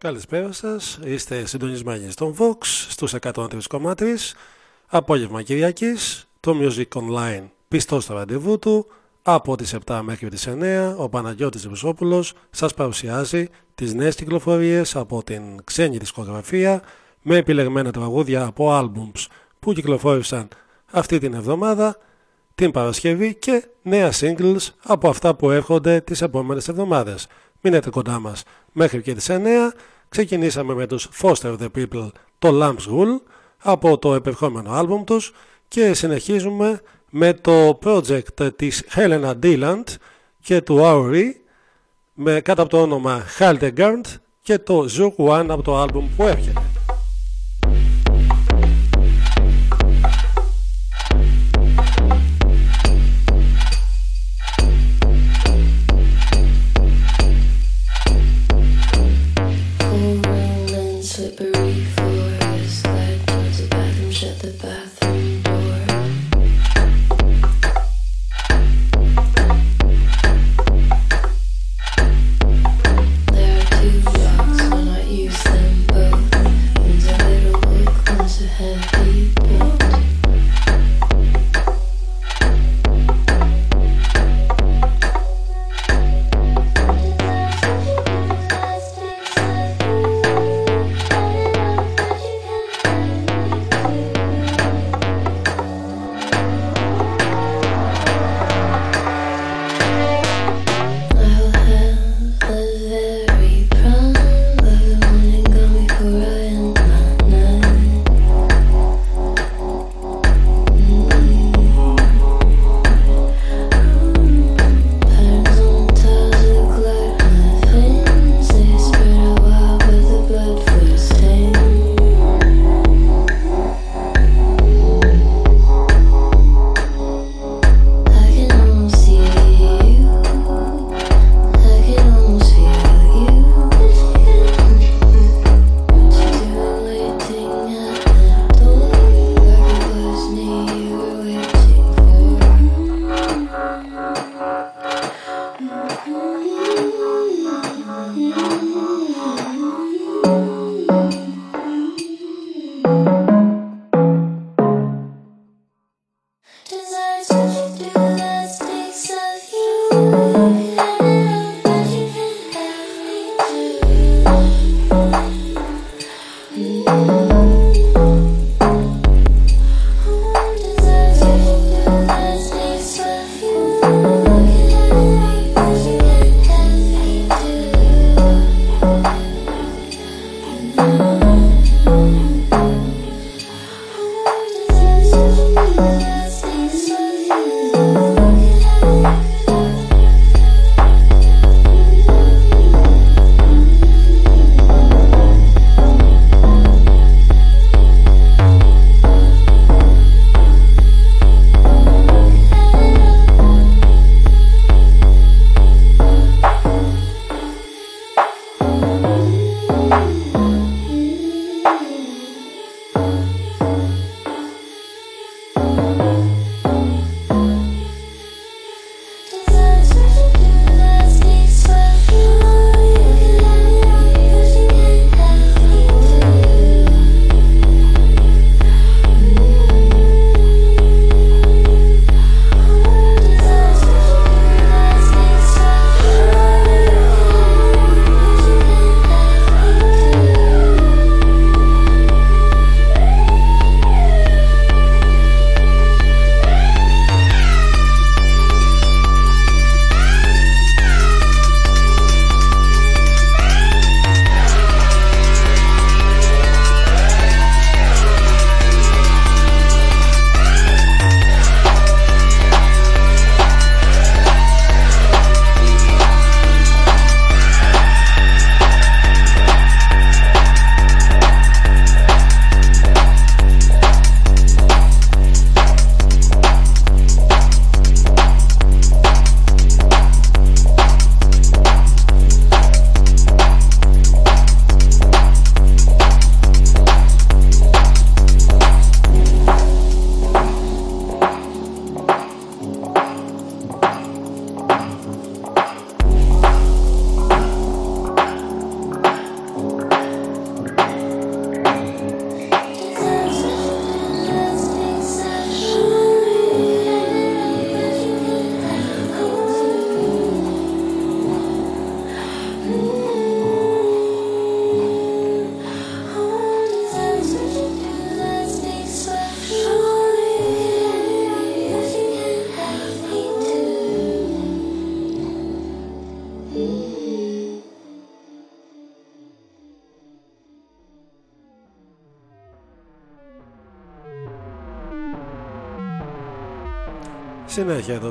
Καλησπέρα σας, είστε συντονισμένοι στον Vox στους 103,3 Απόγευμα Κυριακής, το Music Online πιστός στο ραντεβού του. Από τις 7 μέχρι τις 9 ο Παναγιώτης Βουσόπουλος σας παρουσιάζει τις νέες κυκλοφορίες από την ξένη δισκογραφία με επιλεγμένα τραγούδια από albums που κυκλοφόρησαν αυτή την εβδομάδα την Παρασκευή και νέα singles από αυτά που έρχονται τις επόμενες εβδομάδες. Μείνετε κοντά μας μέχρι και τις 9. Ξεκινήσαμε με τους Foster the People, το Lamb's Wool, από το επερχόμενο άλμπουμ τους και συνεχίζουμε με το project της Helena Dilland και του Auri με κάτω από το όνομα Hildegard και το Zook One από το άλμπουμ που έρχεται. Συνέχεια εδώ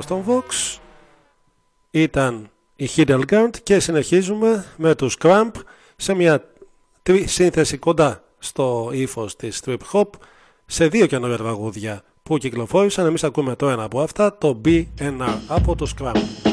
στον Vox ήταν η Hiddelgard και συνεχίζουμε με τους Cramp σε μια σύνθεση κοντά στο ύφος της trip hop σε δύο καινούργια τραγούδια που κυκλοφόρησαν. Εμείς ακούμε το ένα από αυτά, το BNR από το Scrum.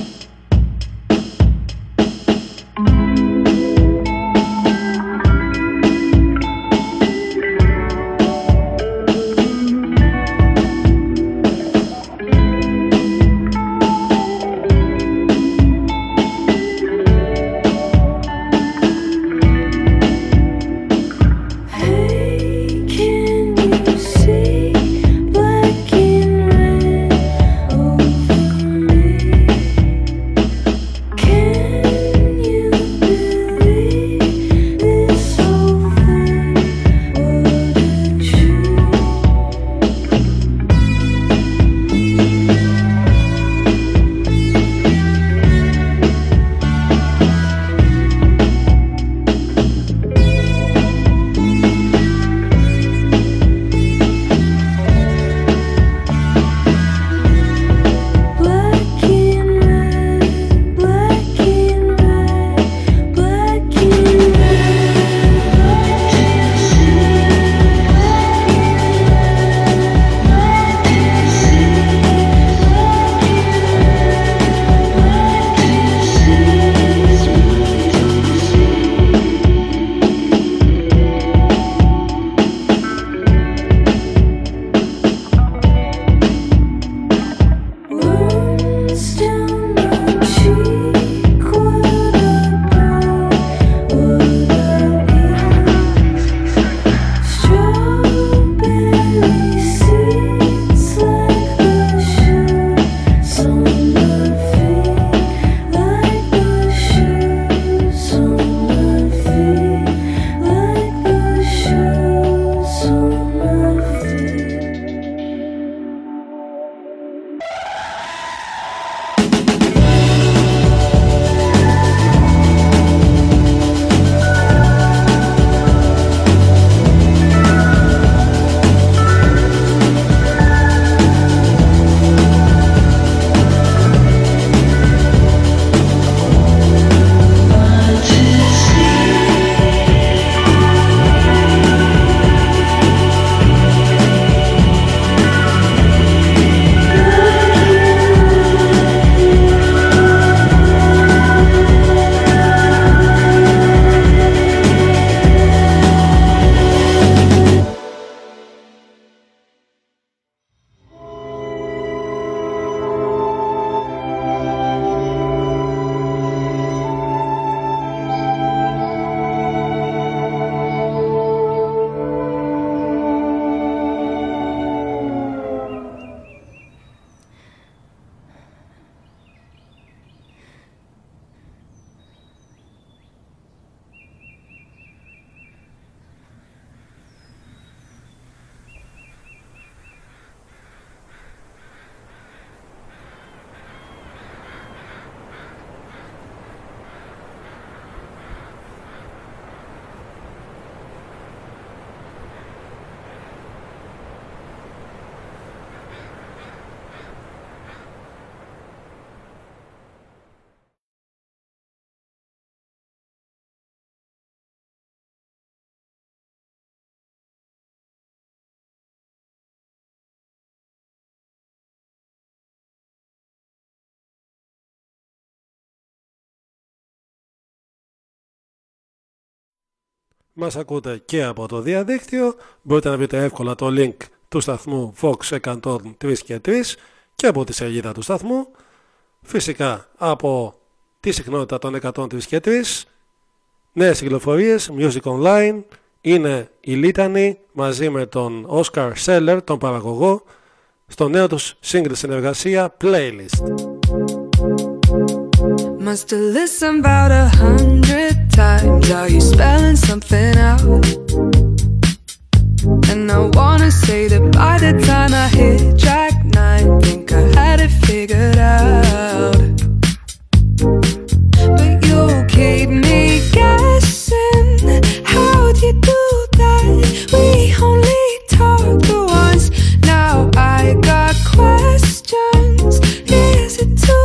Μας ακούτε και από το διαδίκτυο. Μπορείτε να βρείτε εύκολα το link του σταθμού Fox 103 και 3 και από τη σελίδα του σταθμού. Φυσικά από τη συχνότητα των 103 και 3. Νέες κυκλοφορίες, Music Online, είναι η Λίτανη μαζί με τον Oscar Seller, τον παραγωγό, στο νέο τους single συνεργασία Playlist. Must have listened about a hundred times. Are you spelling something out? And I wanna say that by the time I hit track nine, think I had it figured out. But you keep me guessing. How'd you do that? We only talked once. Now I got questions. Is it too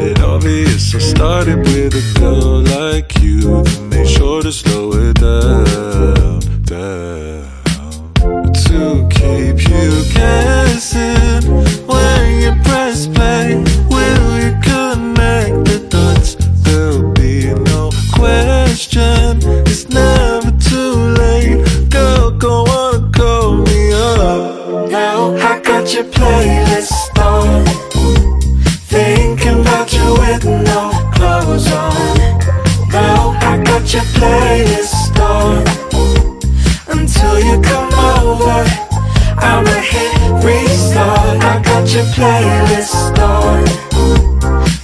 it obvious I started with a girl like you? Then made sure to slow it down, down. To keep you guessing when you press play, will you connect the dots? There'll be no question. It's never too late. Girl, go on, call me up. Now I got your playlist on. I got your playlist on. Until you come over, I'ma hit restart. I got your playlist on.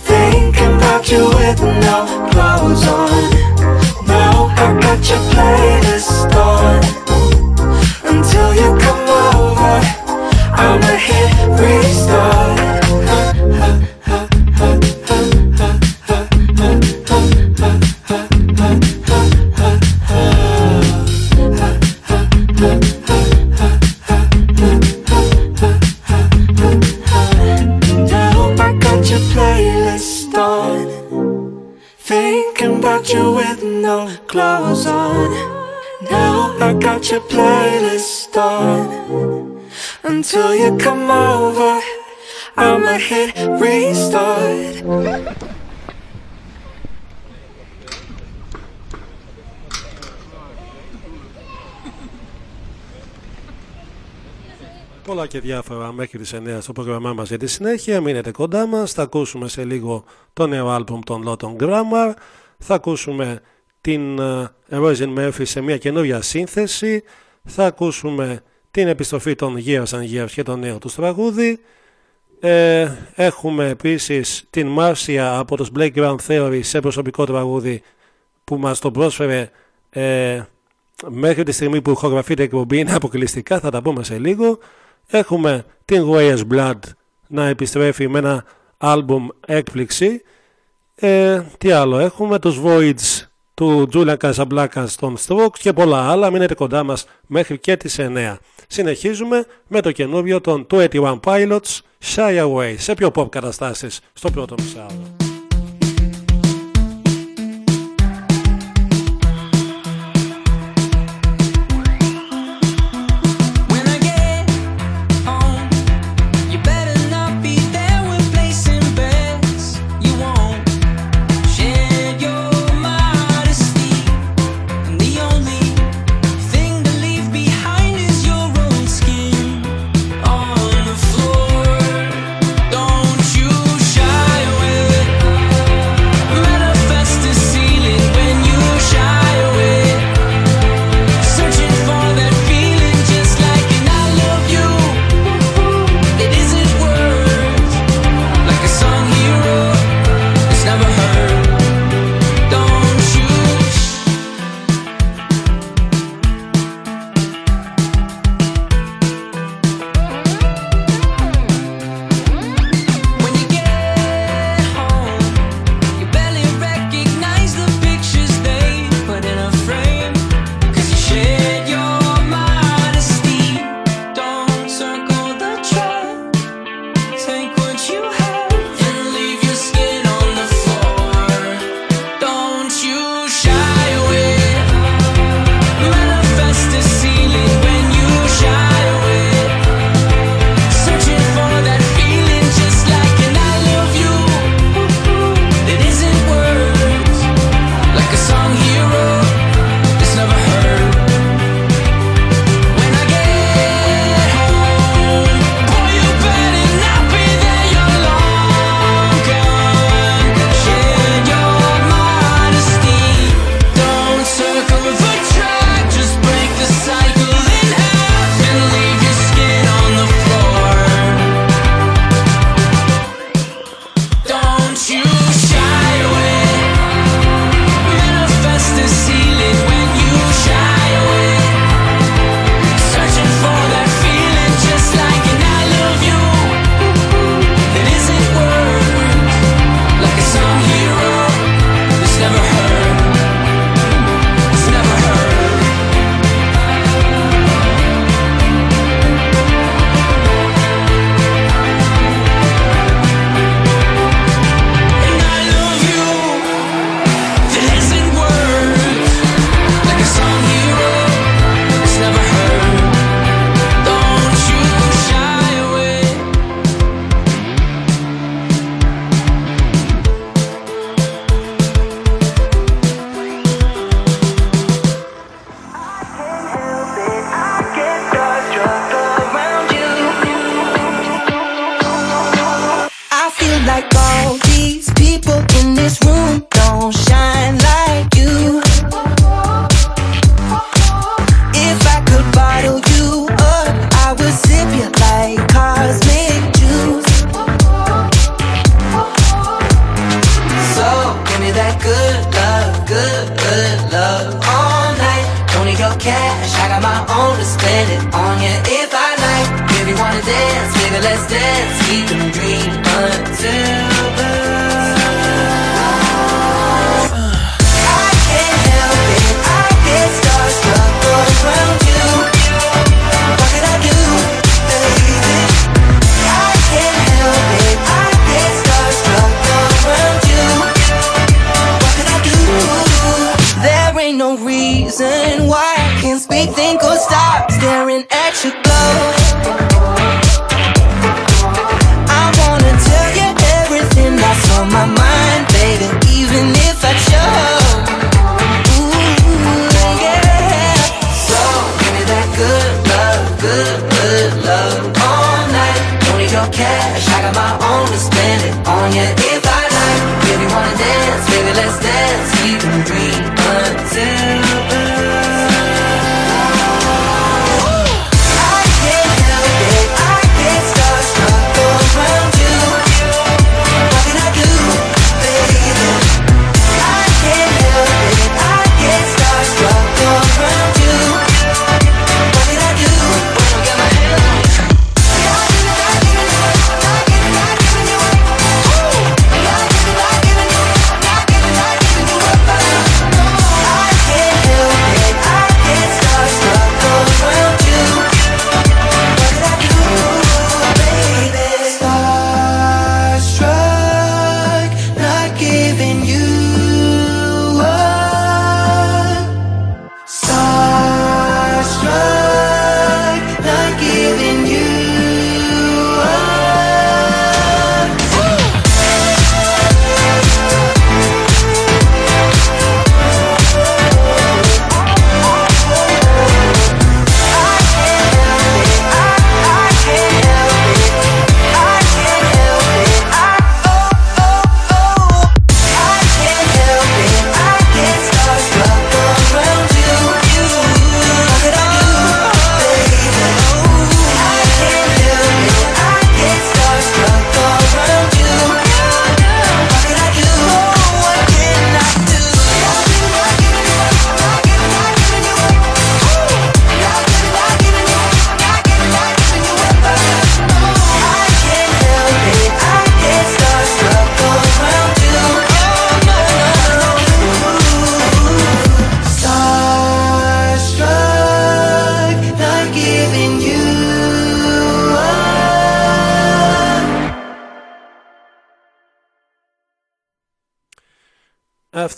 Thinking about you with no clothes on. Now I got your playlist Now I got your playlist on. Until you come over, I'ma hit restart. Πολλά και διάφορα μέχρι τις 9 στο πρόγραμμά μας για τη συνέχεια. Μείνετε κοντά μας. Θα ακούσουμε σε λίγο το νέο άλμπουμ των Lotton Grammar. Θα ακούσουμε την uh, Roisin Murphy σε μια καινούργια σύνθεση. Θα ακούσουμε την επιστροφή των Years and Years και το νέο τους τραγούδι. Ε, έχουμε επίσης την Μάρσια από τους Playground Theory σε προσωπικό τραγούδι που μας το πρόσφερε ε, μέχρι τη στιγμή που ηχογραφείται η εκπομπή είναι αποκλειστικά, θα τα πούμε σε λίγο. Έχουμε την Wayers Blood να επιστρέφει με ένα άλμπουμ έκπληξη. Ε, τι άλλο, έχουμε; Τους Voids του Julian Casablancas των Strokes και πολλά άλλα. Μείνετε κοντά μας μέχρι και τις 9. Συνεχίζουμε με το καινούριο των 21 Pilots Shy Away σε πιο pop καταστάσεις στο πρώτο μισάωρο.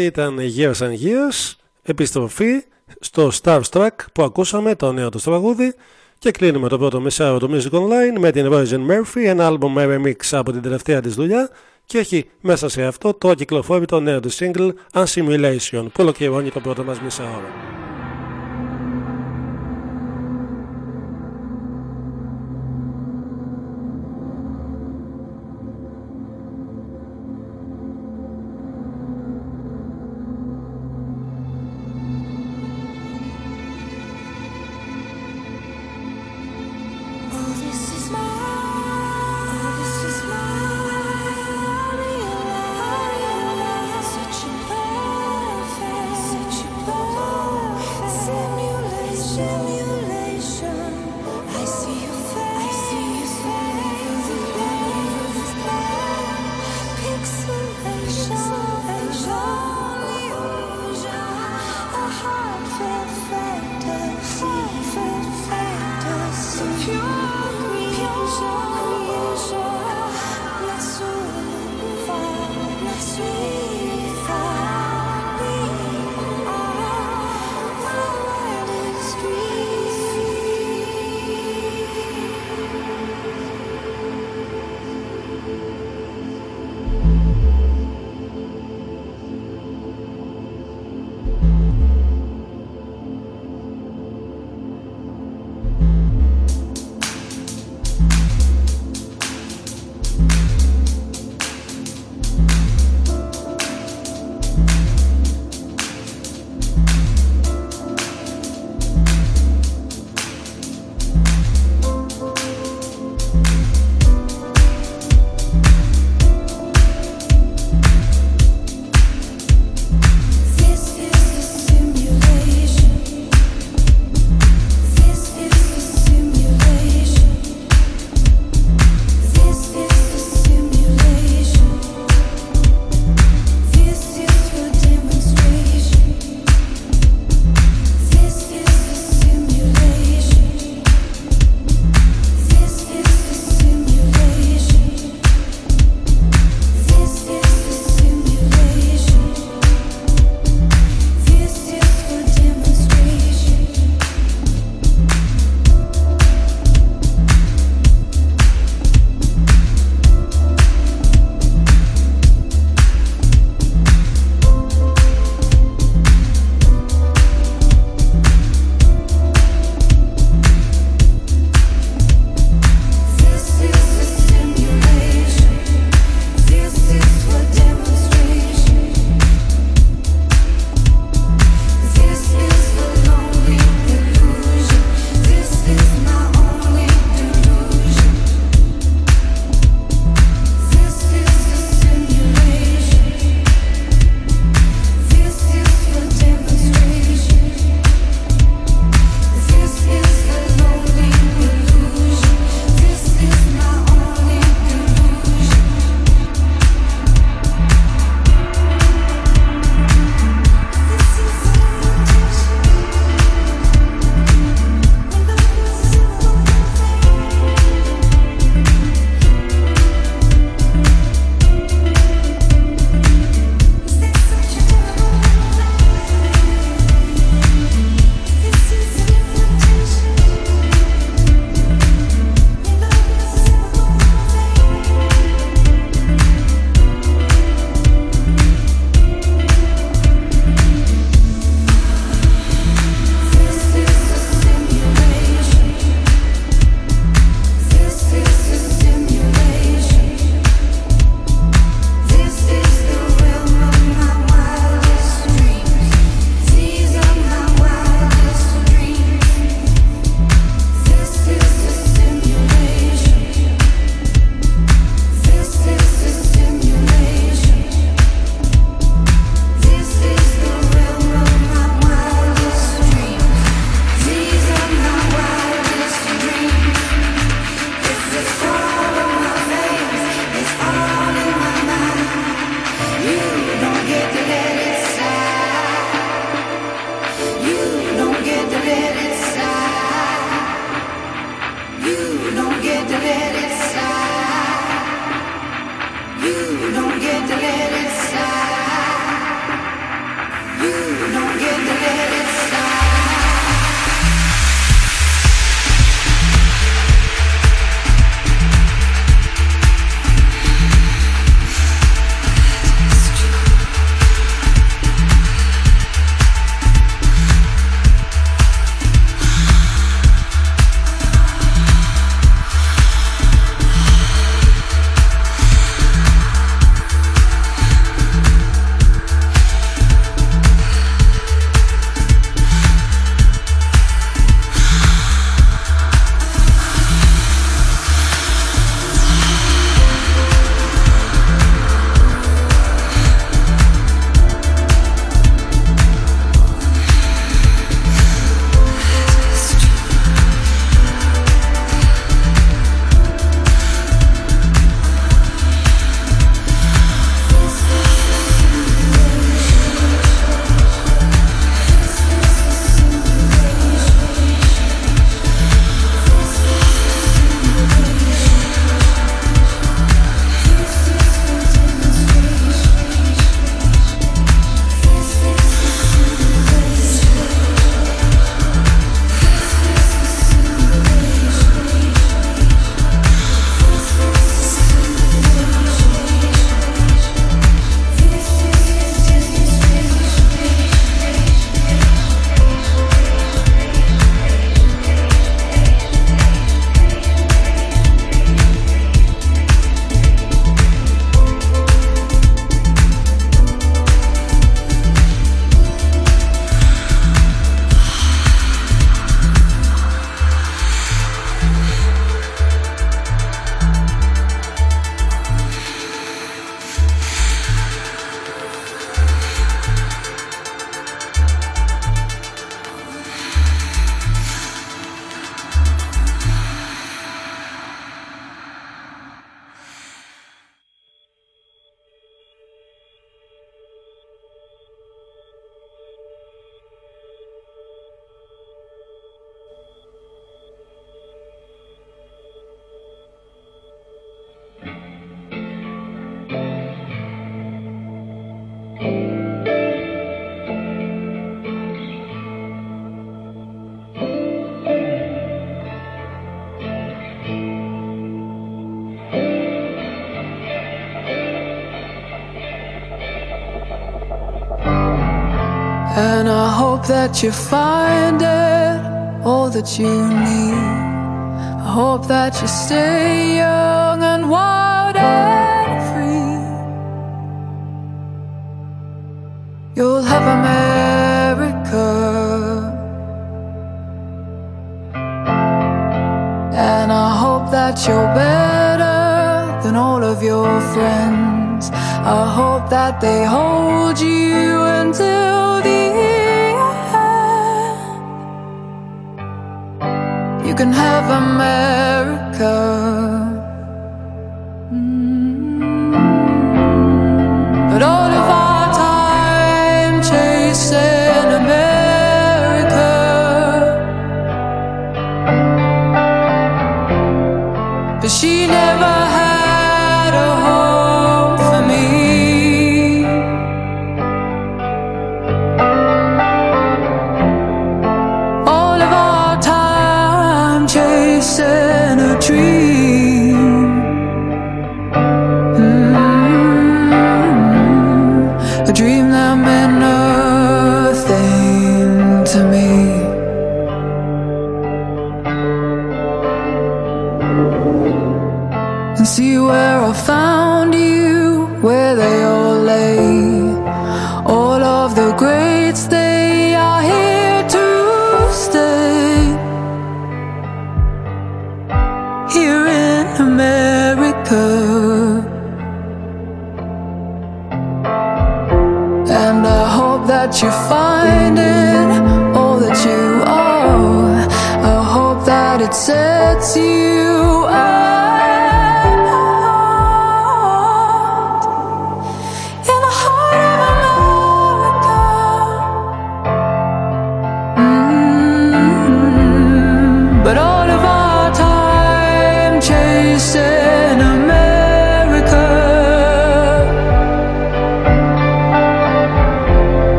Αυτή ήταν Years and Years, επιστροφή στο Starstruck που ακούσαμε το νέο τους τραγούδι και κλείνουμε το πρώτο μεσάρο του Music Online με την Virgin Murphy, ένα album με remix από την τελευταία της δουλειά και έχει μέσα σε αυτό το κυκλοφόρητο νέο του single Unsimulation που ολοκληρώνει το πρώτο μας μισά ώρα. That you find it all that you need. I hope that you stay young and wild and free. You'll have America. And I hope that you're better than all of your friends. I hope that they hold you can have America.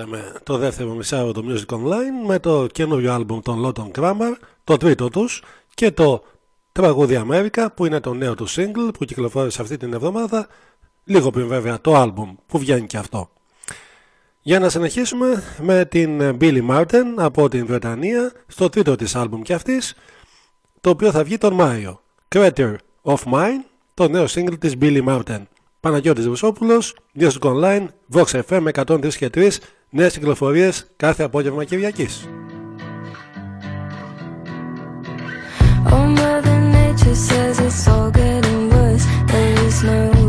Ξεκινήσαμε το δεύτερο μισάρο του Music Online με το καινούριο άλμπουμ των Lawton Kramer, το τρίτο τους και το τραγούδι America που είναι το νέο του single που κυκλοφόρησε αυτή την εβδομάδα λίγο πριν βέβαια το άλμπουμ που βγαίνει και αυτό. Για να συνεχίσουμε με την Billy Martin από την Βρετανία στο τρίτο της άλμπουμ και αυτής το οποίο θα βγει τον Μάιο. Creator of Mine, το νέο single της Billy Martin. Παναγιώτης Βουσόπουλος, Music Online, Vox FM 103 και 3, νέες κυκλοφορίες κάθε απόγευμα Κυριακής. Oh, Mother Nature says it's all getting worse. There is no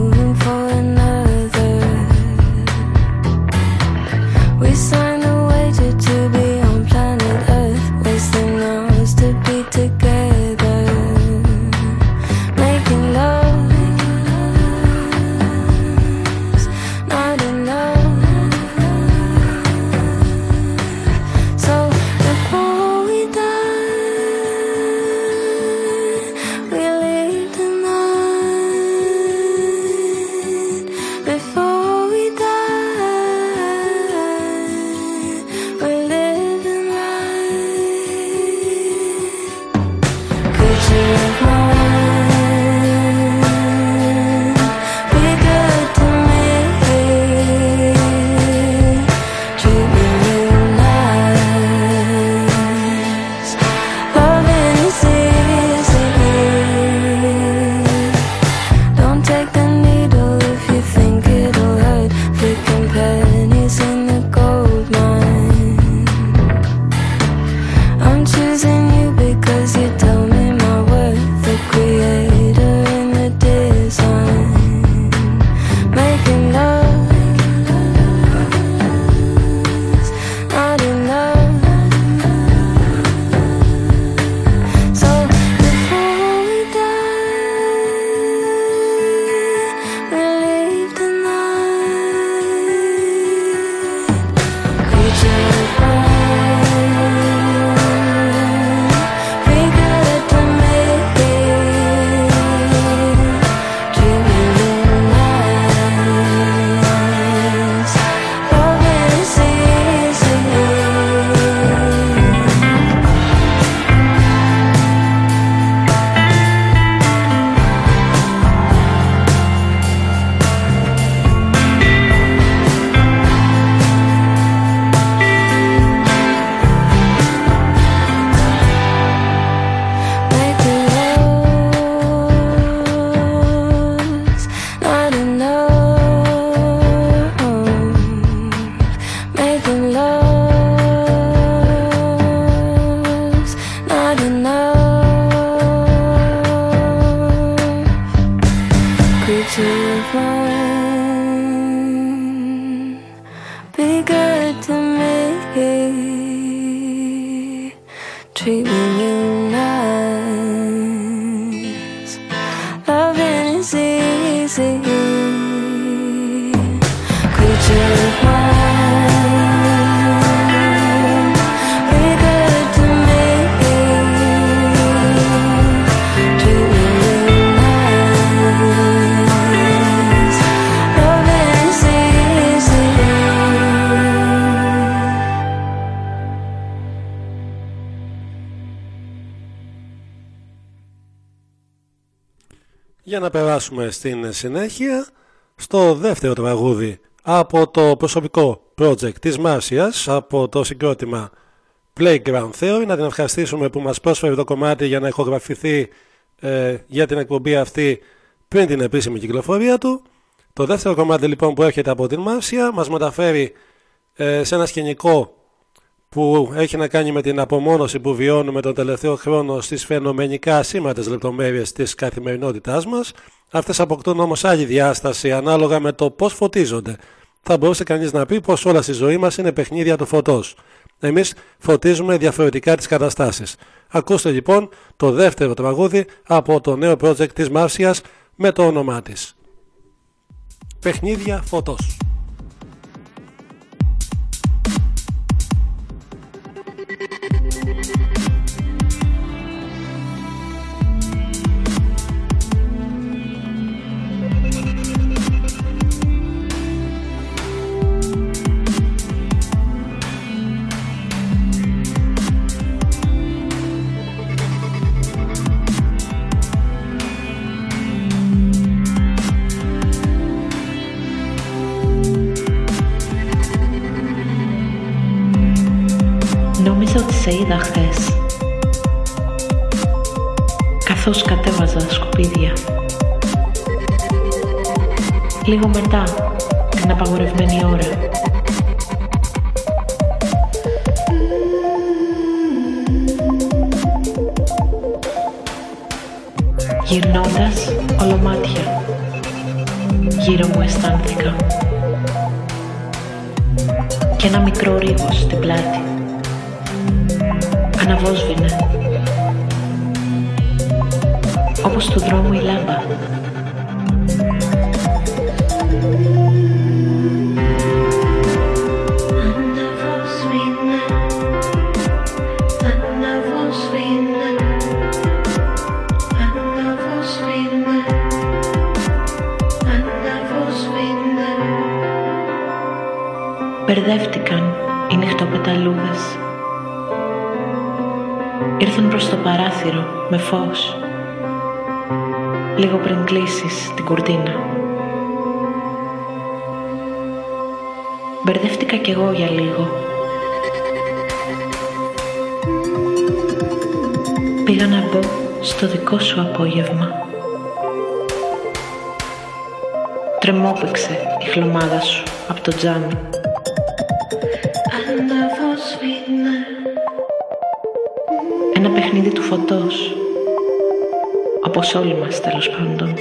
να περάσουμε στην συνέχεια στο δεύτερο τραγούδι από το προσωπικό project της Μάρσιας από το συγκρότημα Playground Theory. Να την ευχαριστήσουμε που μας πρόσφερε το κομμάτι για να ηχογραφηθεί ε, για την εκπομπή αυτή πριν την επίσημη κυκλοφορία του. Το δεύτερο κομμάτι λοιπόν που έρχεται από την Μάρσια μας μεταφέρει ε, σε ένα σκηνικό που έχει να κάνει με την απομόνωση που βιώνουμε τον τελευταίο χρόνο στις φαινομενικά ασήμαντες λεπτομέρειες της καθημερινότητάς μας. Αυτές αποκτούν όμως άλλη διάσταση ανάλογα με το πώς φωτίζονται. Θα μπορούσε κανείς να πει πως όλα στη ζωή μας είναι παιχνίδια του φωτός. Εμείς φωτίζουμε διαφορετικά τις καταστάσεις. Ακούστε λοιπόν το δεύτερο τραγούδι από το νέο project της Μάρσιας με το όνομά της. Παιχνίδια φωτός. 7 την απαγορευμένη ώρα. Κι εγώ για λίγο. Πήγα να μπω στο δικό σου απόγευμα. Τρεμόπαιξε η χλωμάδα σου από το τζάμι. Αναβόσβηνε, Ένα παιχνίδι του φωτός. Όπως όλοι μας τέλος πάντων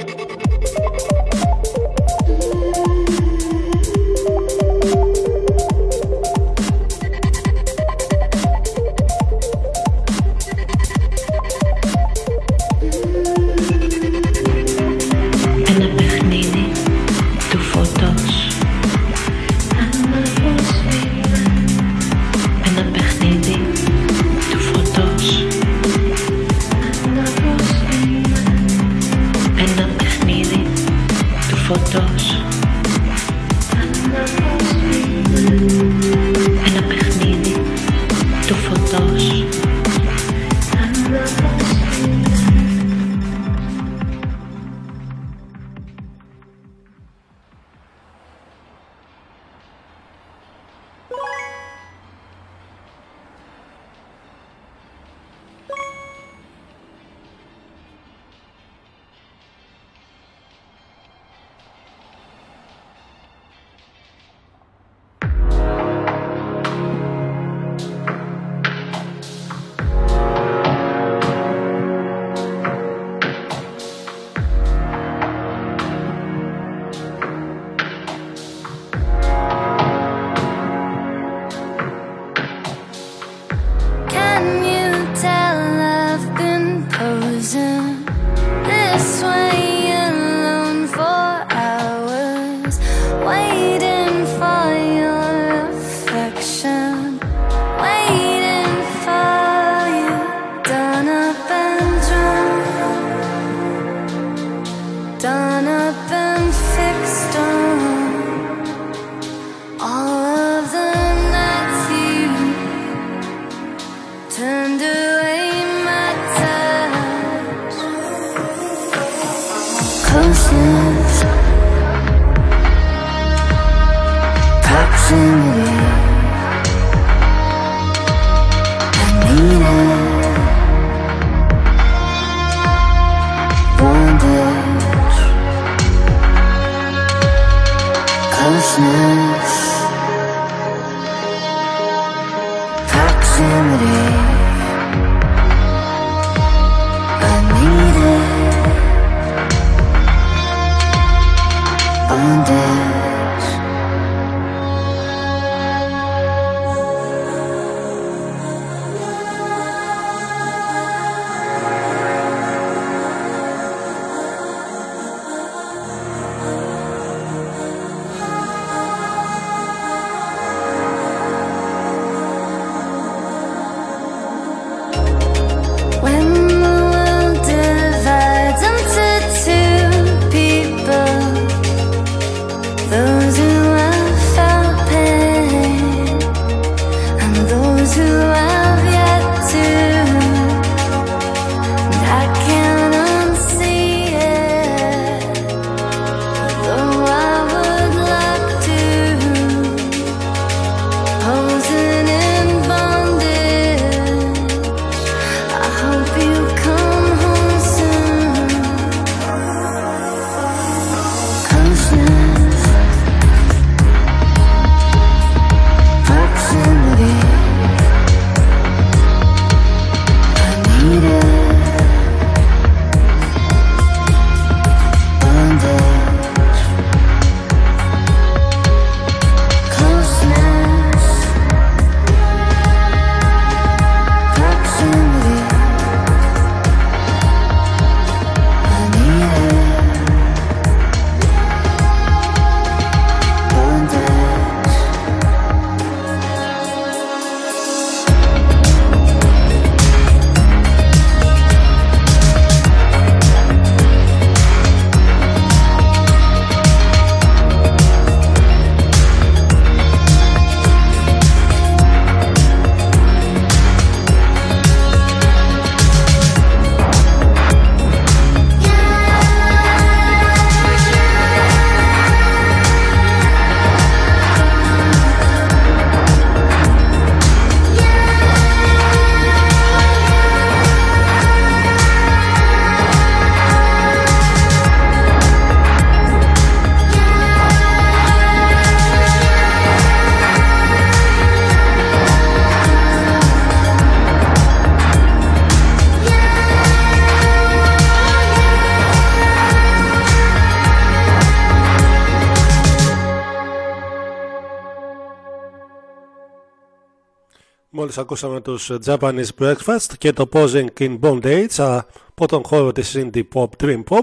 Μόλις ακούσαμε τους Japanese Breakfast και το Posing in Bondage από τον χώρο της Indie Pop Dream Pop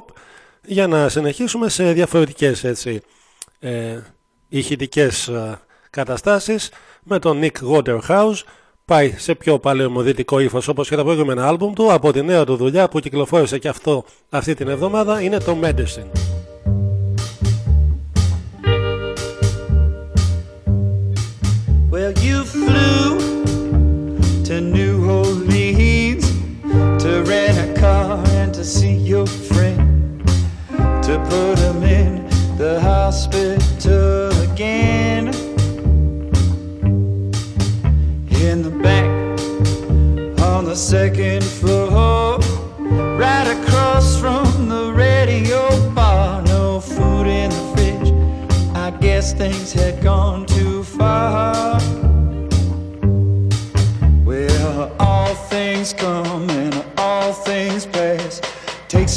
για να συνεχίσουμε σε διαφορετικές έτσι, ε, ηχητικές ε, καταστάσεις με τον Nick Waterhouse πάει σε πιο παλαιομοδίτικο ύφος όπως και τα προηγούμενα άλμπουμ του από τη νέα του δουλειά που κυκλοφόρησε και αυτό αυτή την εβδομάδα είναι το Medicine. Well, you your friend, to put him in the hospital again. In the back on the second floor, right across from the radio bar, no food in the fridge. I guess things had gone too far. Well, all things come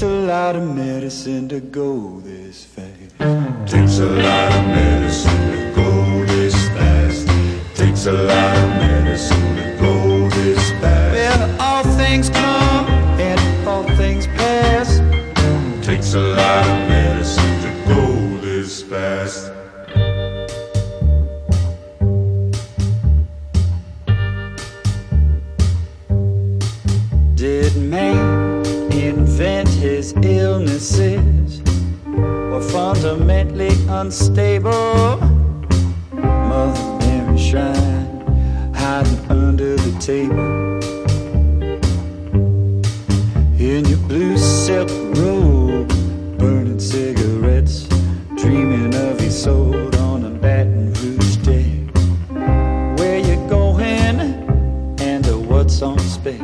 Takes a lot of medicine to go this fast. Takes a lot of medicine to go this fast. Takes a lot of medicine to go this fast. Well, all things come and all things pass. Takes a lot of medicine to go this fast. his illnesses were fundamentally unstable. Mother Mary Shrine hiding under the table. In your blue silk robe, burning cigarettes, dreaming of your soul on a Baton Rouge deck. Where you going and what's on spec?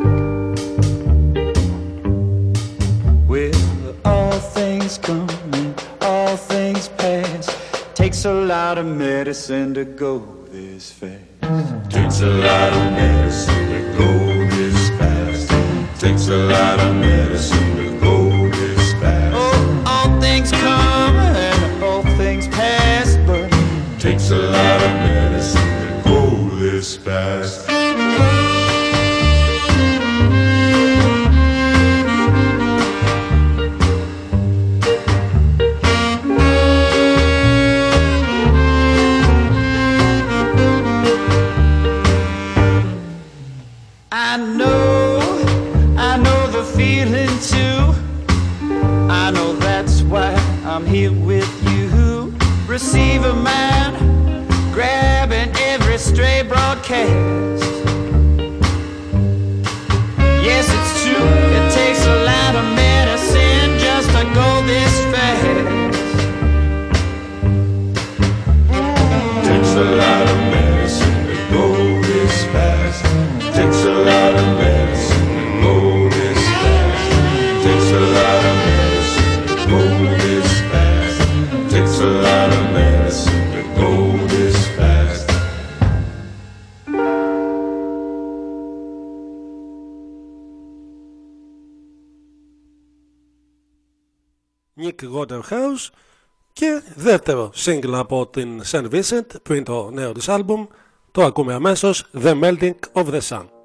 things come and all things pass. Takes a lot of medicine to go this fast. Takes a lot of medicine to go this fast. Takes a lot of medicine to go this fast. Oh, all things come and all things pass, but takes a lot of medicine to go this fast. receiver man, grabbing every stray broadcast. Nick Waterhouse και δεύτερο single από την St. Vincent πριν το νέο της άλμπουμ το ακούμε αμέσως The Melting of the Sun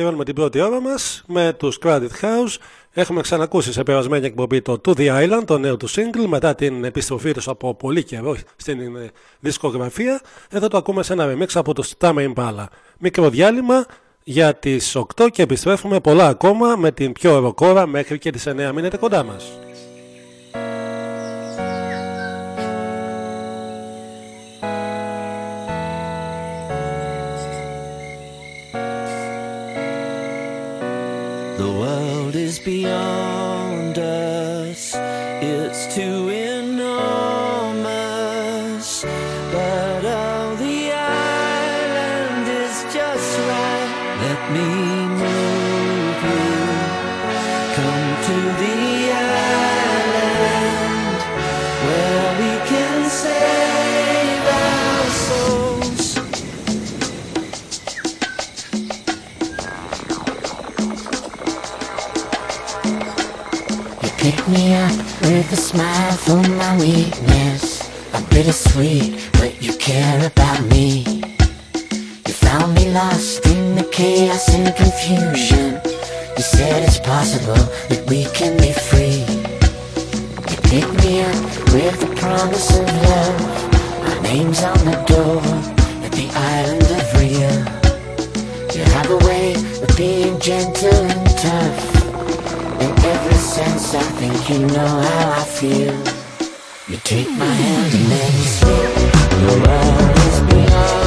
ολοκληρώνουμε την πρώτη ώρα μας με τους Credit House. Έχουμε ξανακούσει σε περασμένη εκπομπή το To The Island, το νέο του single, μετά την επιστροφή τους από πολύ καιρό στην ε, δισκογραφία. Εδώ το ακούμε σε ένα remix από το Tame Impala. Μικρό διάλειμμα για τις 8 και επιστρέφουμε πολλά ακόμα με την πιο ευρωκόρα μέχρι και τις 9. Μείνετε κοντά μας. The world is beyond us, it's too pick me up with a smile for my weakness. I'm bittersweet, but you care about me. You found me lost in the chaos and confusion. You said it's possible that we can be free. You pick me up with the promise of love. My name's on the door at the island of Rio. You have a way of being gentle and tough. In every sense, I think you know how I feel. You take my hand and then you speak. The world is beyond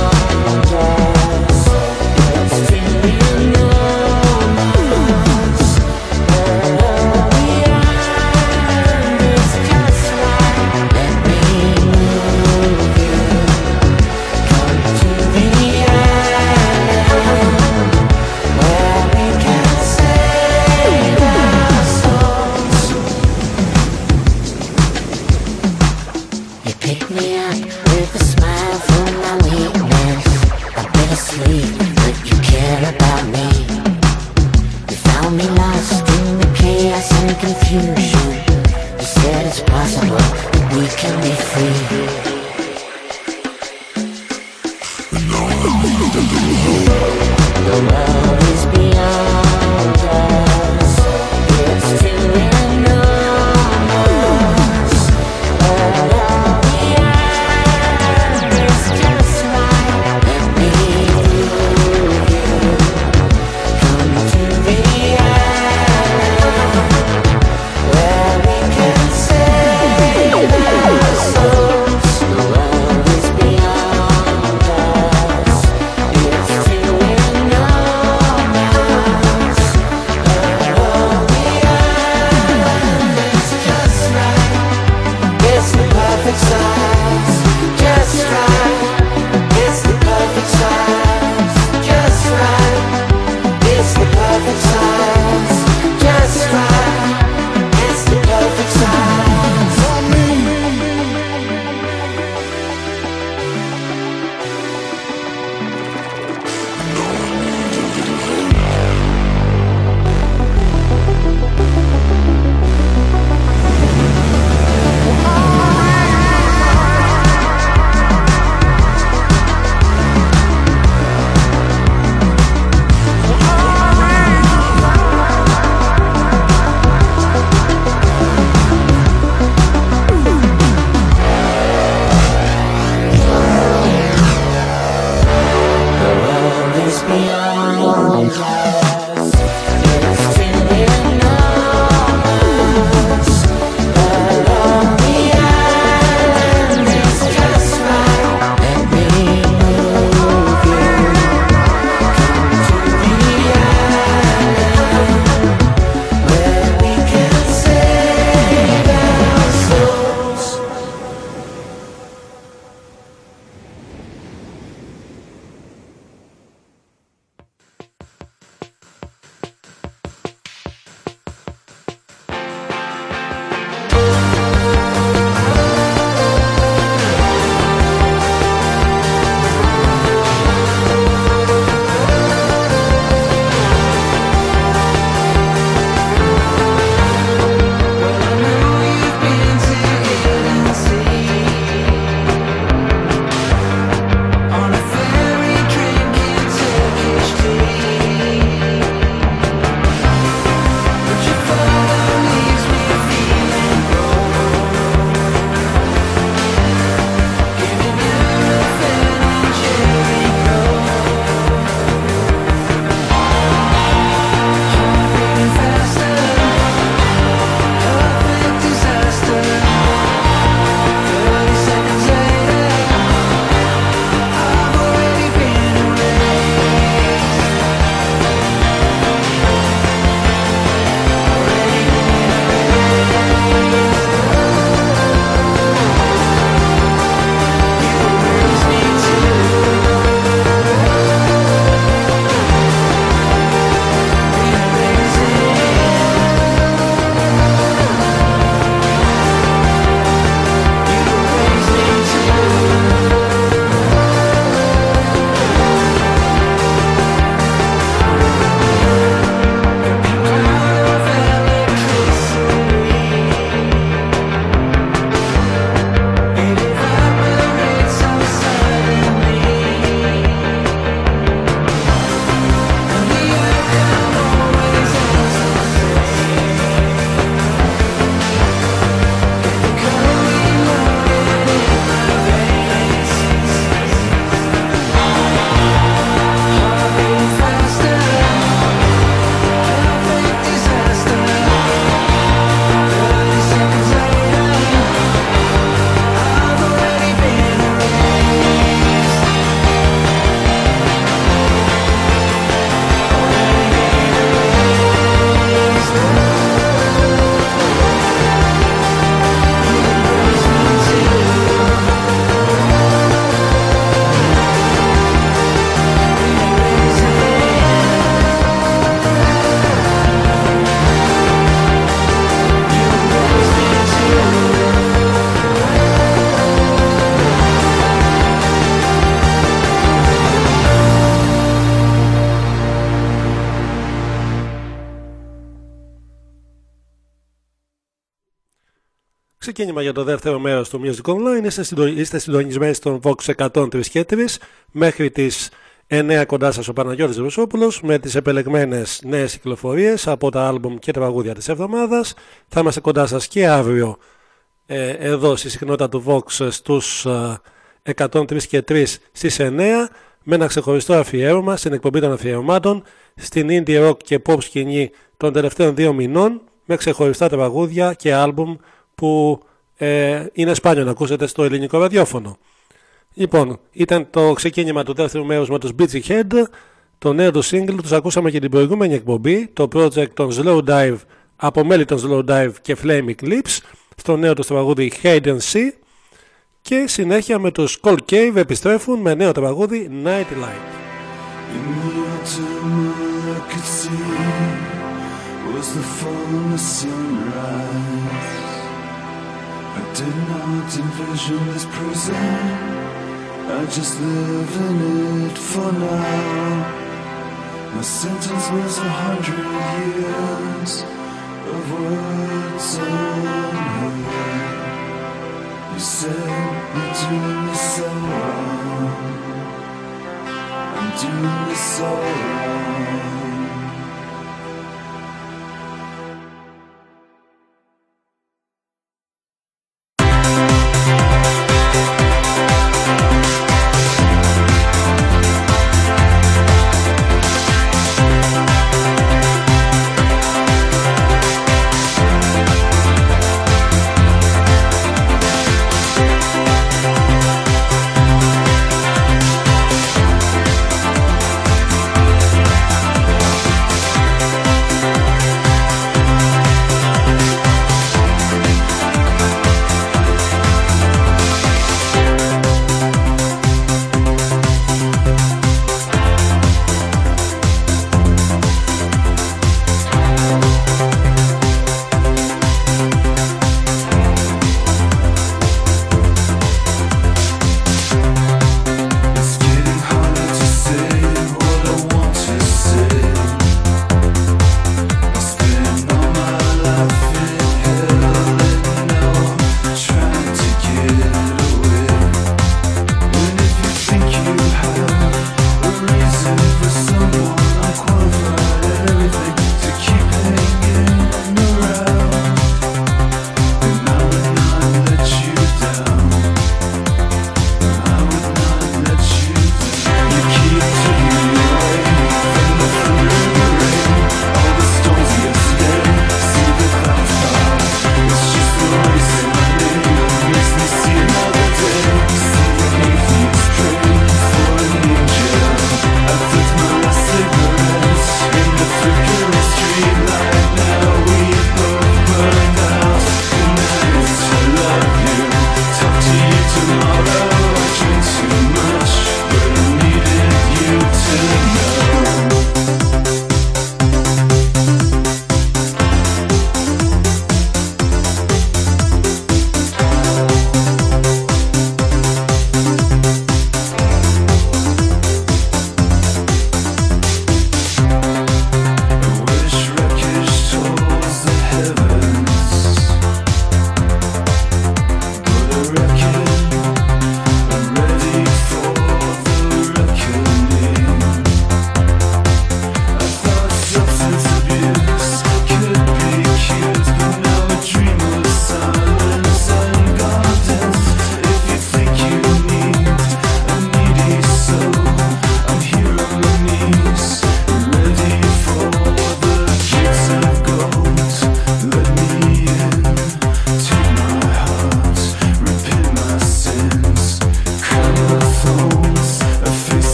Ξεκίνημα για το δεύτερο μέρος του Music Online. Είστε, συντο... είστε συντονισμένοι στον Vox 103 και 3 μέχρι τις 9 κοντά σας ο Παναγιώτης Ρουσόπουλος με τις επελεγμένες νέες κυκλοφορίες από τα άλμπουμ και τα παγούδια της εβδομάδας. Θα είμαστε κοντά σας και αύριο ε, εδώ στη συχνότητα του Vox στους ε, 103 και 3 στις 9 με ένα ξεχωριστό αφιέρωμα στην εκπομπή των αφιερωμάτων στην indie rock και pop σκηνή των τελευταίων δύο μηνών με ξεχωριστά τα παγούδια και άλμπουμ που ε, είναι σπάνιο να ακούσετε στο ελληνικό ραδιόφωνο. Λοιπόν, ήταν το ξεκίνημα του δεύτερου μέρους με τους Beachy Head. Το νέο του single τους ακούσαμε και την προηγούμενη εκπομπή, το project των Slow Dive από μέλη των Slow Dive και Flaming Lips, στο νέο τους τραγούδι Hide and See και συνέχεια με τους Cold Cave επιστρέφουν με νέο τραγούδι Night Light. In the did not envision this prison. I just live in it for now. My sentence was a hundred years of words unheard. You said you're doing me so wrong. I'm doing this so wrong.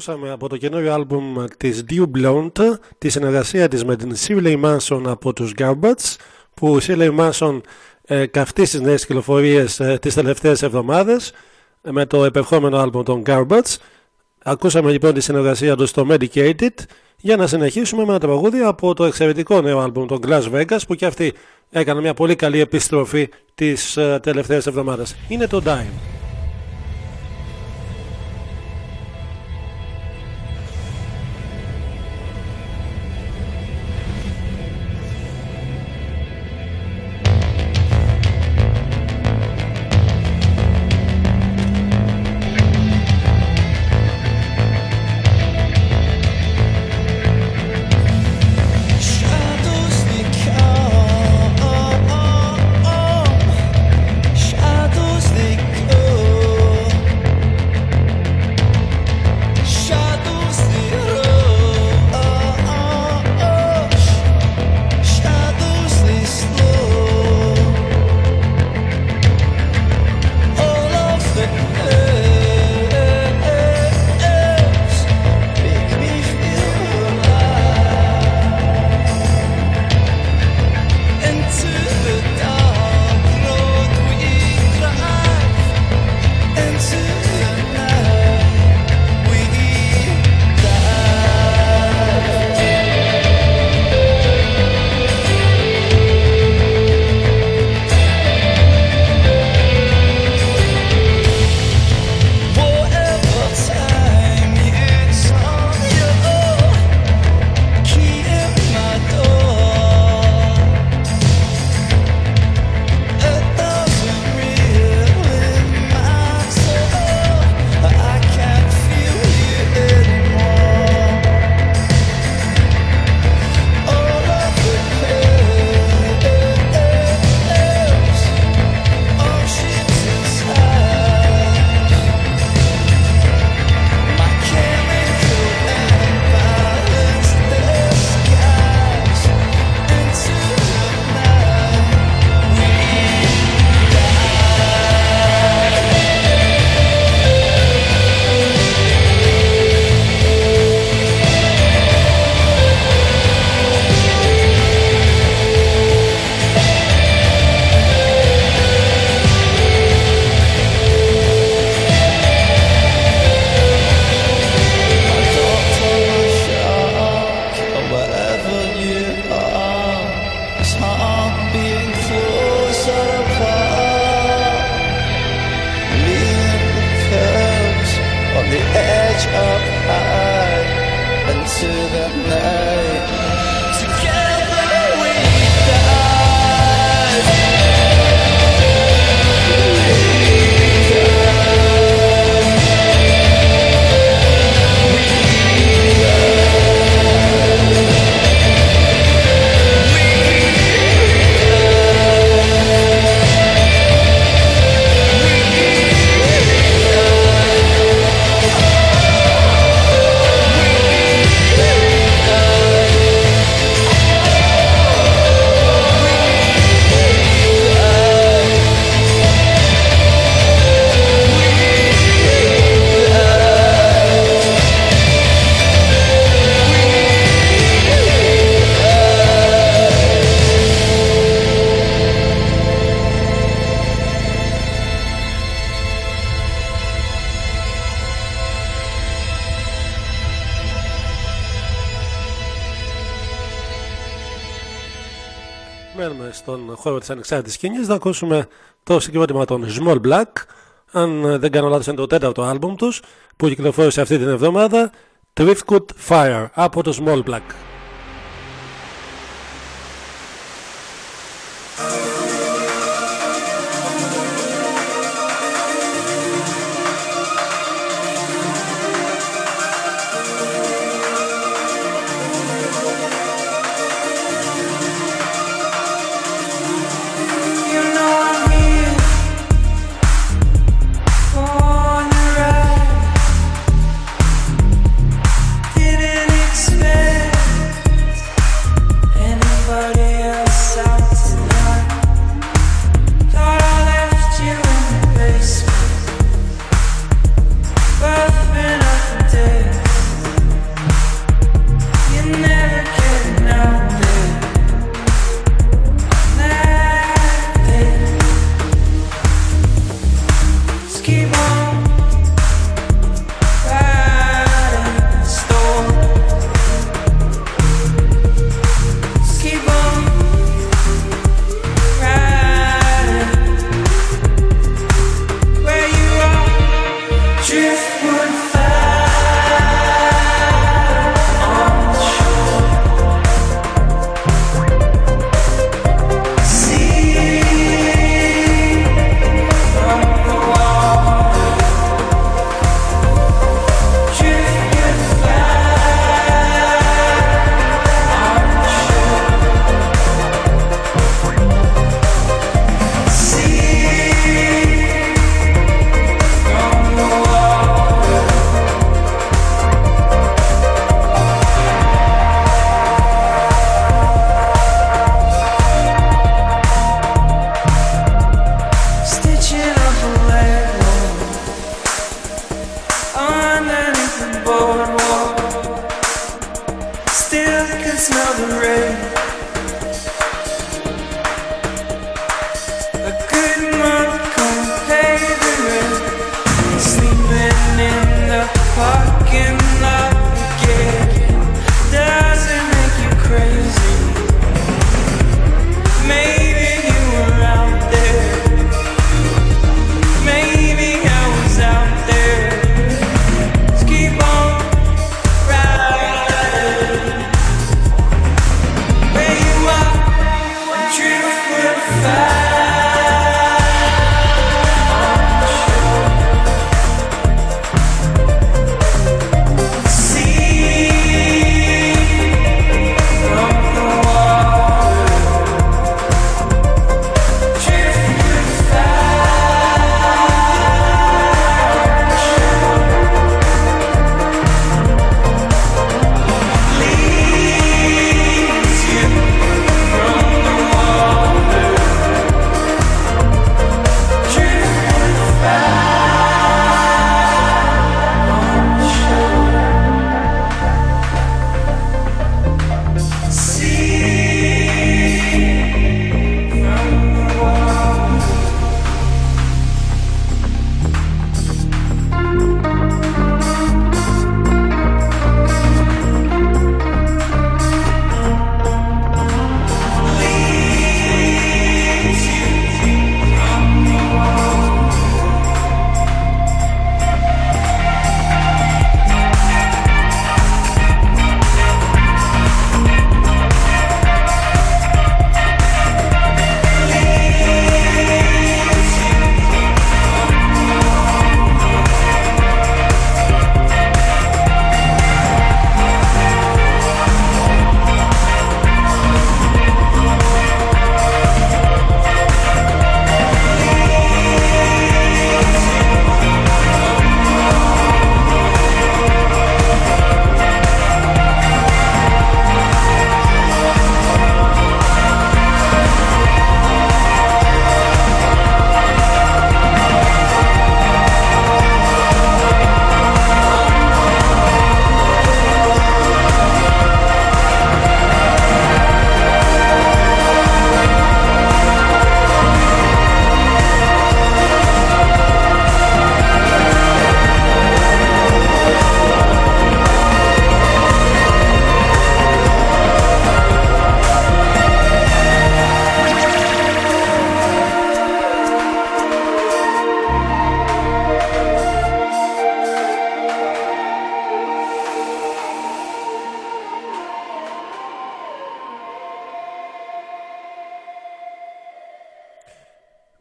Ακούσαμε από το καινούριο άλμπουμ της Dew Blonde τη συνεργασία της με την Shirley Manson από τους Garbage που η Shirley Manson ε, καυτεί στις νέες κυκλοφορίες ε, τις τελευταίες εβδομάδες ε, με το επερχόμενο άλμπουμ των Garbage Ακούσαμε λοιπόν τη συνεργασία τους στο Medicated για να συνεχίσουμε με ένα τραγούδι από το εξαιρετικό νέο άλμπουμ των Glass Vegas που και αυτή έκανε μια πολύ καλή επιστροφή τις ε, τελευταίες. Είναι το Dime. Της ανεξάρτητης σκηνής να ακούσουμε το συγκρότημα των Small Black αν ε, δεν κάνω λάθος είναι το τέταρτο άλμπουμ τους που κυκλοφόρησε αυτή την εβδομάδα Driftwood Fire από το Small Black.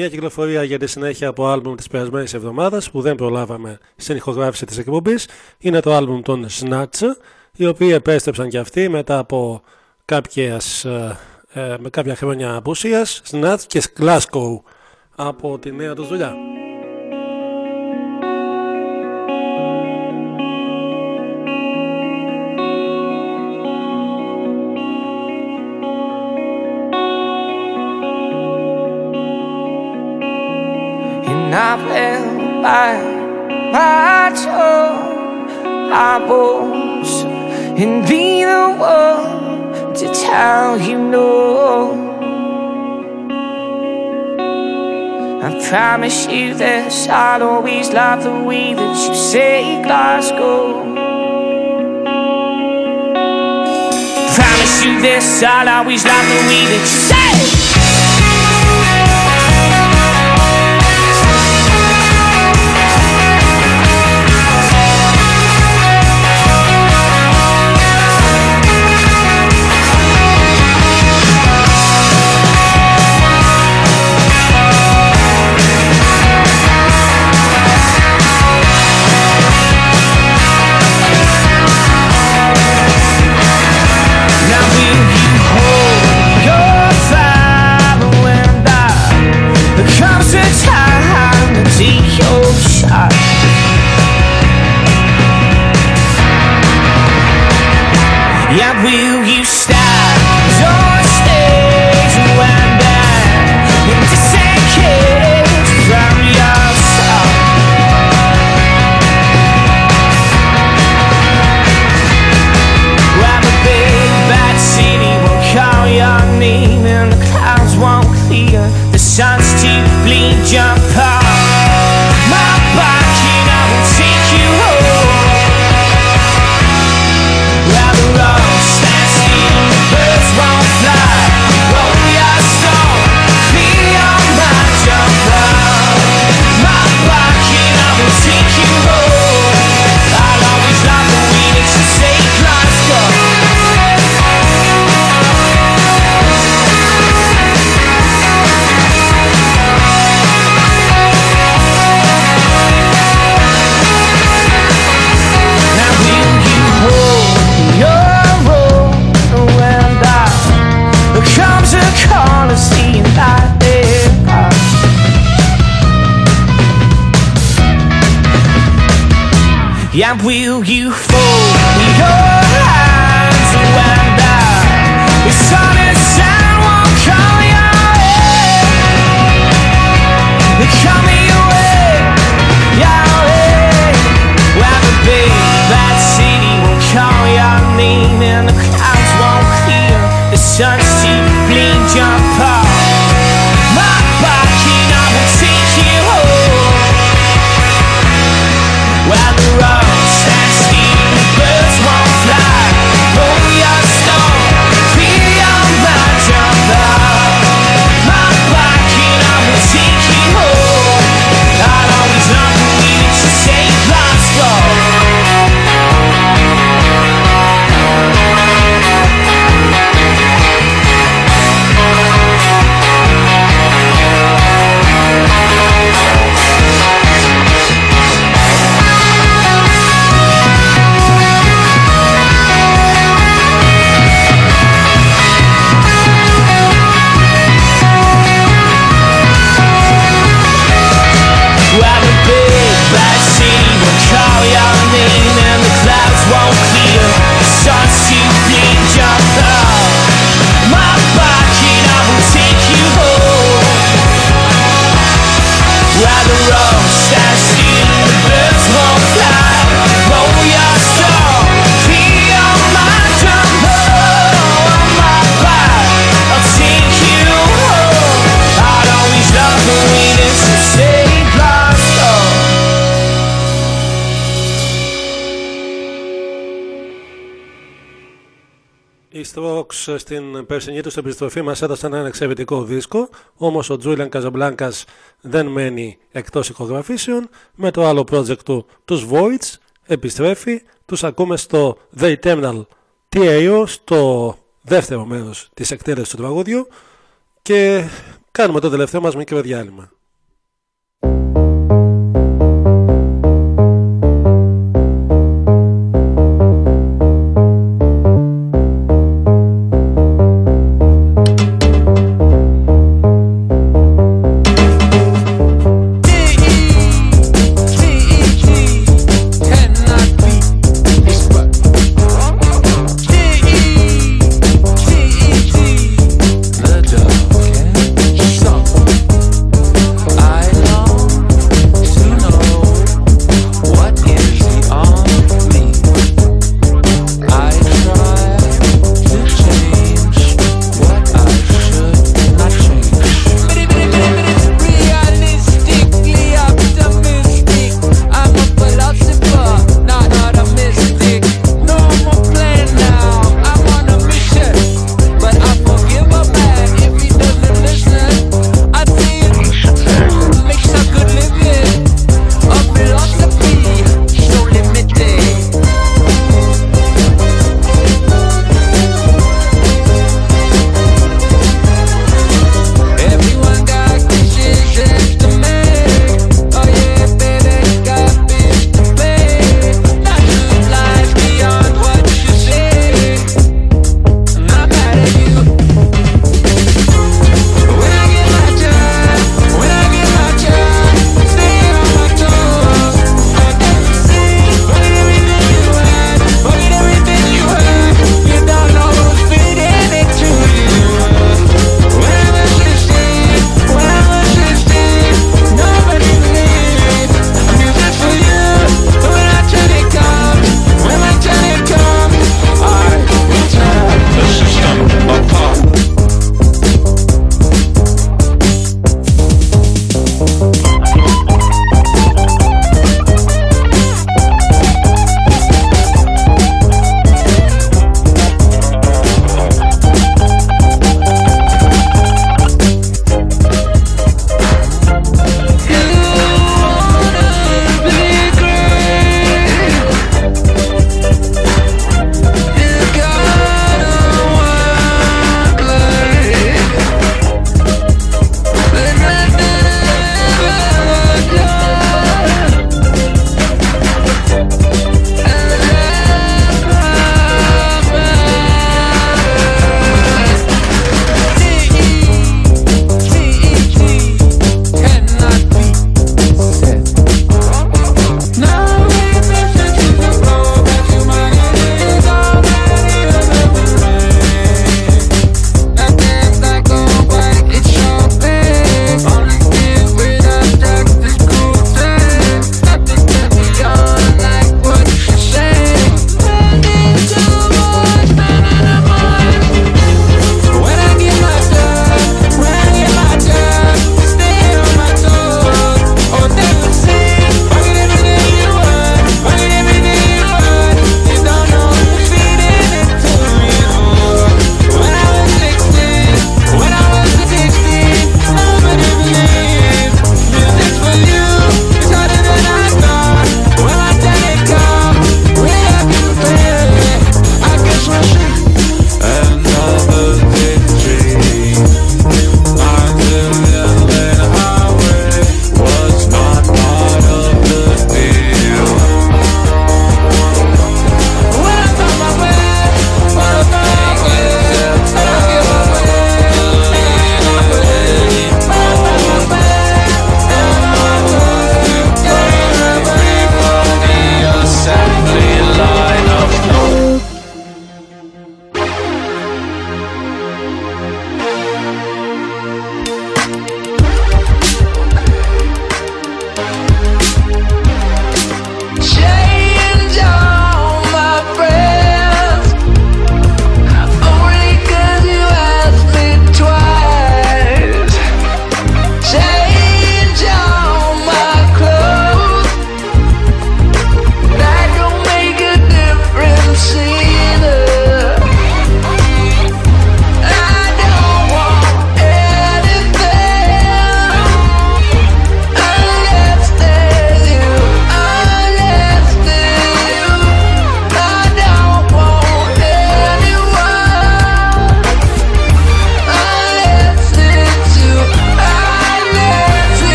Μια κυκλοφορία για τη συνέχεια από άλμπουμ της περασμένης εβδομάδας που δεν προλάβαμε στην ηχογράφηση της εκπομπής είναι το άλμπουμ των Snatch οι οποίοι επέστρεψαν και αυτοί μετά από κάποιες, ε, ε, με κάποια χρόνια απουσίας Snatch και Glasgow από τη νέα τους δουλειά. And I will by my I won't and be the one to tell you no. I promise you this I'll always love the way that you say Glasgow. Promise you this I'll always love the way that you say στην περσινή τους επιστροφή μας έδωσαν ένα εξαιρετικό δίσκο, όμως ο Julian Casablancas δεν μένει εκτός ηχογραφήσεων. Με το άλλο project του, τους Voids, επιστρέφει, τους ακούμε στο The Eternal TAO, στο δεύτερο μέρος της εκτέλεσης του τραγούδιου και κάνουμε το τελευταίο μας μικρό διάλειμμα.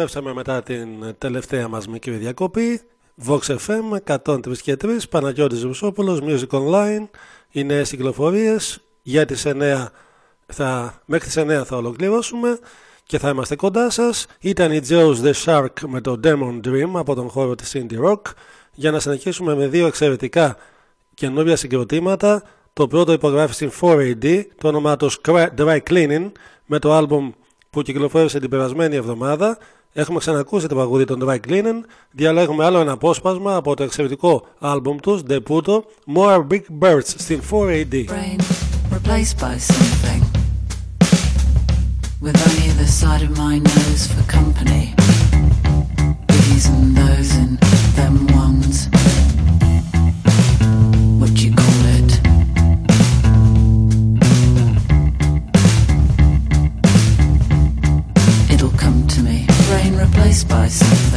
Επιστρέψαμε μετά την τελευταία μας μικρή διακοπή. Vox FM 103 και 3, Παναγιώτης Ρουσόπουλος, Music Online, οι νέες κυκλοφορίες. Για τις 9 θα, μέχρι τις 9 θα ολοκληρώσουμε και θα είμαστε κοντά σας. Ήταν η Joe's The Shark με το Demon Dream από τον χώρο της Indie Rock για να συνεχίσουμε με δύο εξαιρετικά καινούργια συγκροτήματα. Το πρώτο υπογράφει στην 4AD, το όνομά τους Dry Cleaning με το album που κυκλοφόρησε την περασμένη εβδομάδα. Έχουμε ξανακούσει το παγούδι των Dry Cleaning. Διαλέγουμε άλλο ένα απόσπασμα από το εξαιρετικό άλμπουμ τους, Deputo, More Big Birds, στην 4AD. brain replaced by something with only the side of my nose for company. These and those and them ones. spicy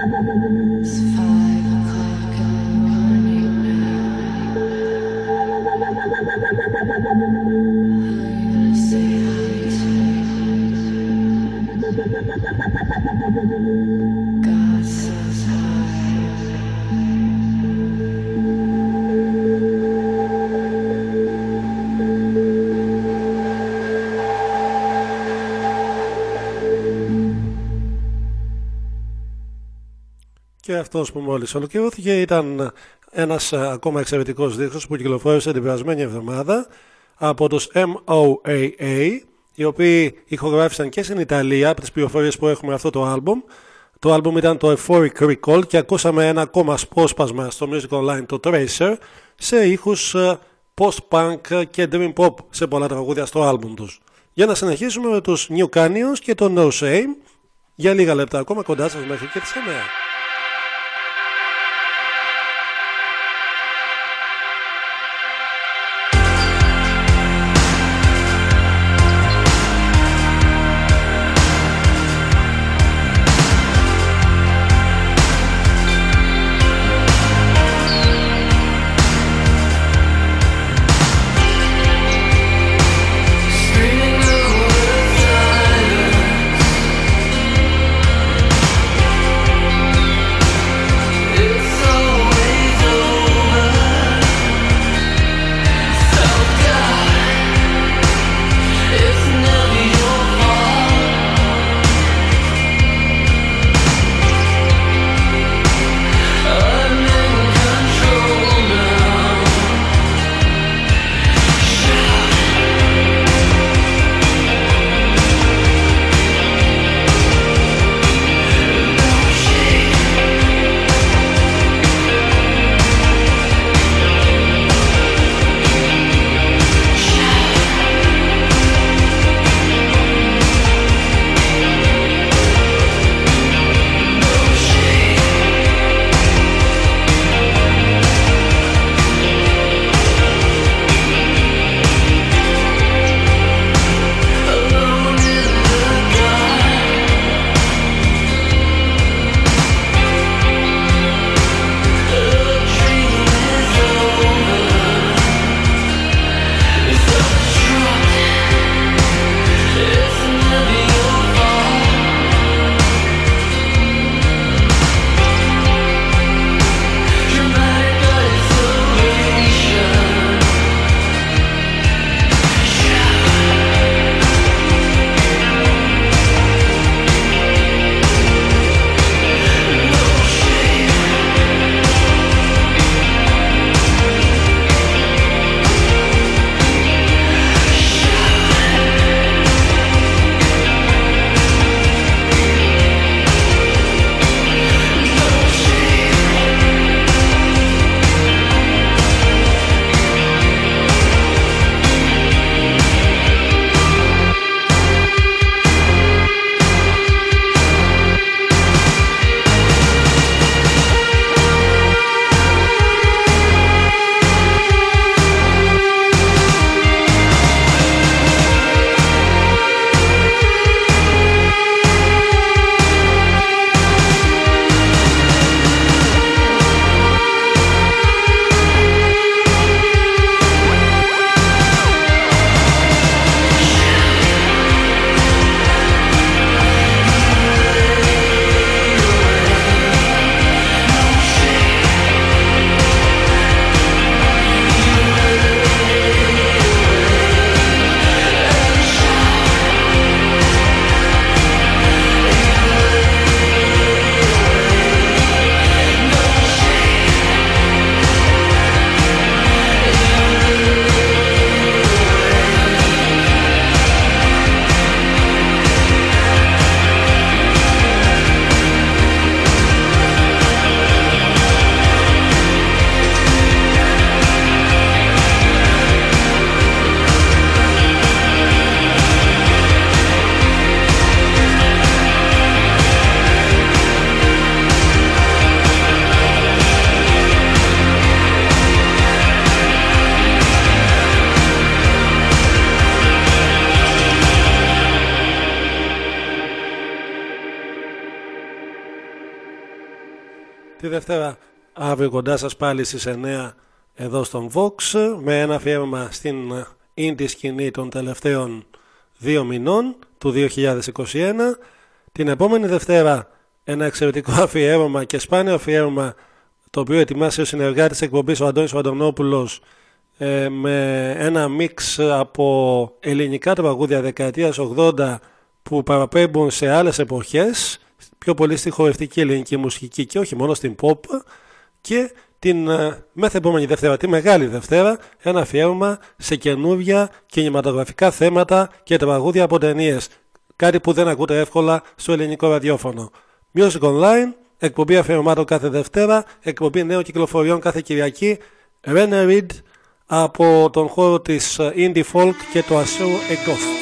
It's fine. Και αυτός που μόλις ολοκληρώθηκε ήταν ένας ε, ακόμα εξαιρετικός δίσκος που κυκλοφόρησε την περασμένη εβδομάδα από τους MOAA οι οποίοι ηχογράφησαν και στην Ιταλία από τις πληροφορίες που έχουμε αυτό το άλμπουμ το άλμπουμ ήταν το Euphoric Recall και ακούσαμε ένα ακόμα σπόσπασμα στο Music Online το Tracer σε ήχους ε, post-punk και dream pop σε πολλά τραγούδια στο άλμπουμ τους. Για να συνεχίσουμε με τους New Canyons και το No Shame για λίγα λεπτά ακόμα κοντά σας μέχρι και τις 9. Αύριο κοντά σας πάλι στις 9 εδώ στον Vox με ένα αφιέρωμα στην indie σκηνή των τελευταίων δύο μηνών του 2021. Την επόμενη Δευτέρα ένα εξαιρετικό αφιέρωμα και σπάνιο αφιέρωμα το οποίο ετοιμάσει ο συνεργάτης εκπομπής ο Αντώνης Βαντονόπουλος ε, με ένα μίξ από ελληνικά τραγούδια δεκαετίας 80 που παραπέμπουν σε άλλες εποχές πιο πολύ στη χορευτική ελληνική μουσική και όχι μόνο στην pop και την ε, μεθεπόμενη Δευτέρα, τη Μεγάλη Δευτέρα, ένα αφιέρωμα σε καινούργια κινηματογραφικά θέματα και τραγούδια από ταινίες. Κάτι που δεν ακούτε εύκολα στο ελληνικό ραδιόφωνο. Music Online, εκπομπή αφιερωμάτων κάθε Δευτέρα, εκπομπή νέων κυκλοφοριών κάθε Κυριακή. Renner Reed από τον χώρο της ε, Indie Folk και το Ασέου Egoth.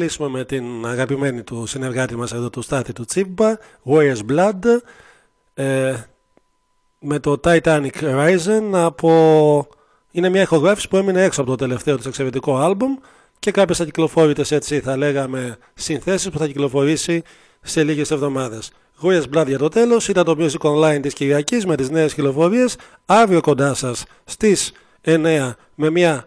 Κλείσουμε με την αγαπημένη του συνεργάτη μας εδώ του Στάθη του Τσίμπα Warriors Blood ε, με το Titanic Rising από... είναι μια ηχογράφηση που έμεινε έξω από το τελευταίο της εξαιρετικό άλμπουμ και κάποιες ακυκλοφόρητες έτσι θα λέγαμε συνθέσεις που θα κυκλοφορήσει σε λίγες εβδομάδες. Warriors Blood για το τέλος ήταν το Music Online της Κυριακής με τις νέες κυκλοφορίες αύριο κοντά σας στις 9 με μια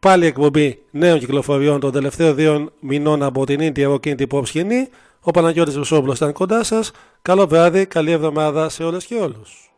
Πάλι εκπομπή νέων κυκλοφοριών των τελευταίων δύο μηνών από την Indie Rock Indie Pop σκηνή. Ο Παναγιώτης Βουσόπουλος ήταν κοντά σας. Καλό βράδυ, καλή εβδομάδα σε όλες και όλους.